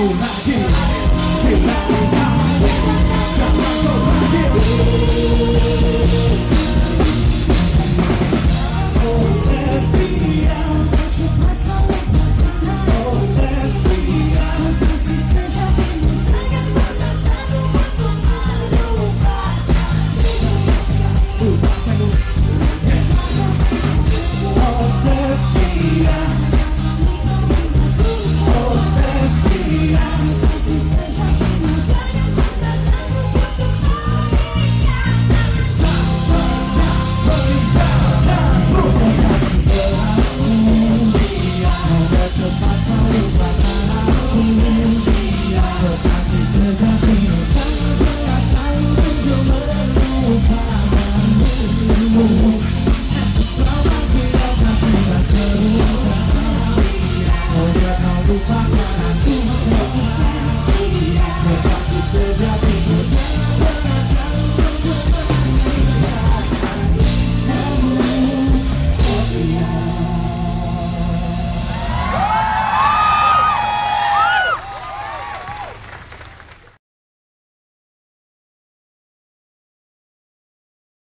Jangan kau kaget